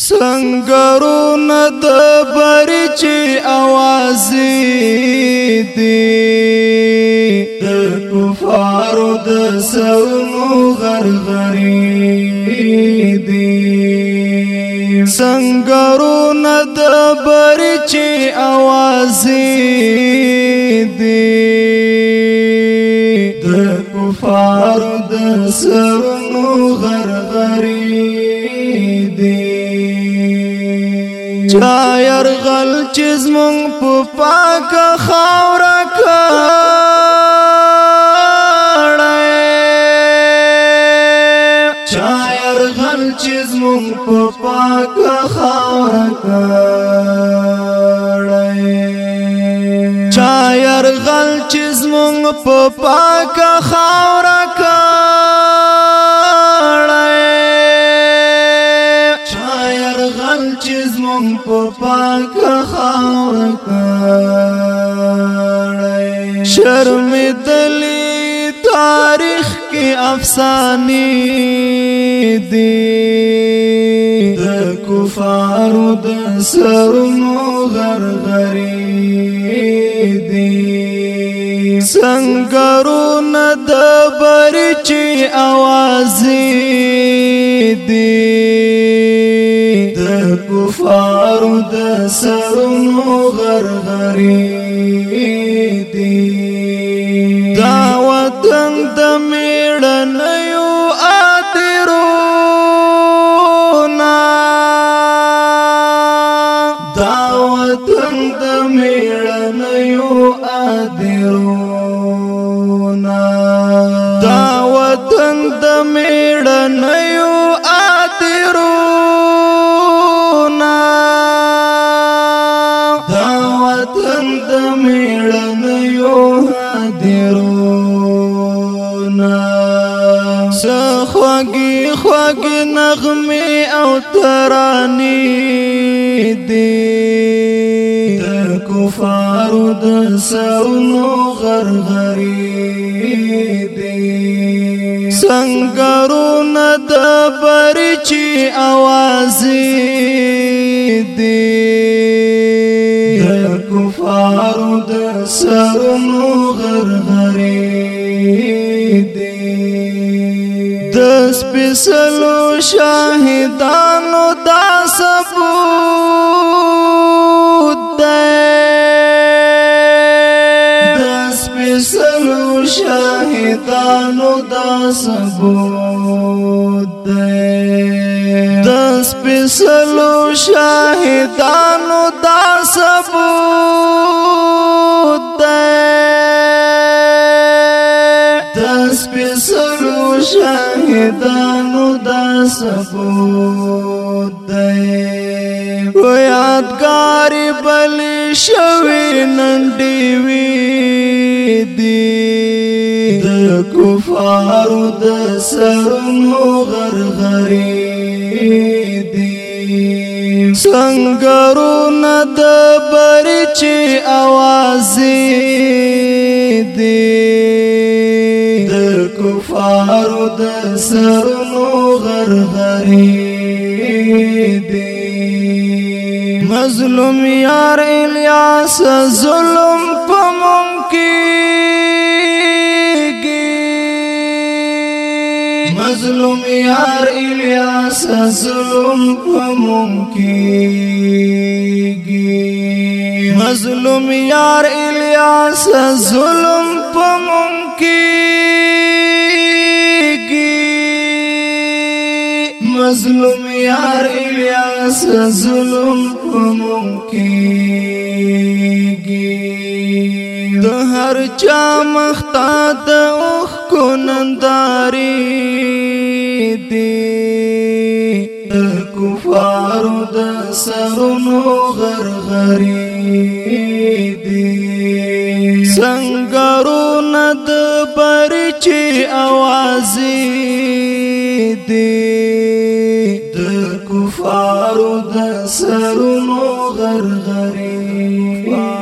سنگرون د برچ आवाज دی د کفار د سونو غرغری دی سنگرون د برچ आवाज دی د کفار د سونو غرغری چا يرغل چیز مونږ په پاک خاور کړه چا يرغل چیز مونږ په پاک خاور کړه چا يرغل چیز مونږ په پاک خاور کړه شرمدلی تاریخ کې افسانې دي د کفارو د سرونو غرغرې دي څنګهونه د برچي اوازې دي د کفارو د سرونو غرغرې دي ګنا دا وطن د میړنه یو اترونا دا وطن د میړنه یو اترونا خوږی خوږ نغمه او ترانه دی کفارو د سونو غرغری دی سنگرونه د پرچی आवाज دی د کفارو د سونو غرغری دی د سپسلو شاهدانو دا سبو شهیدانو دا ثبوت دی د سپیسلو شهیدانو دا ثبوت دی د سپیسلو شهیدانو دا ثبوت دی و یادګار بل شوی نن دی وی دی کفارو د سرونو غرغری دی سنگرو ند برچی آوازی دی د کفارو د سرونو غرغری دی مظلوم یار الیاس ظلم پمونکی مظلوم یار الیاس ظلم پمونکیږي مظلوم یار الیاس ظلم پمونکیږي مظلوم یار الیاس ظلم پمونکیږي د هر چا مختا د اوخ کو ننداري دي د کفارو د سرونو غرغري دي څنګهونه د برچي आवाज دي د کفارو د سرونو غرغري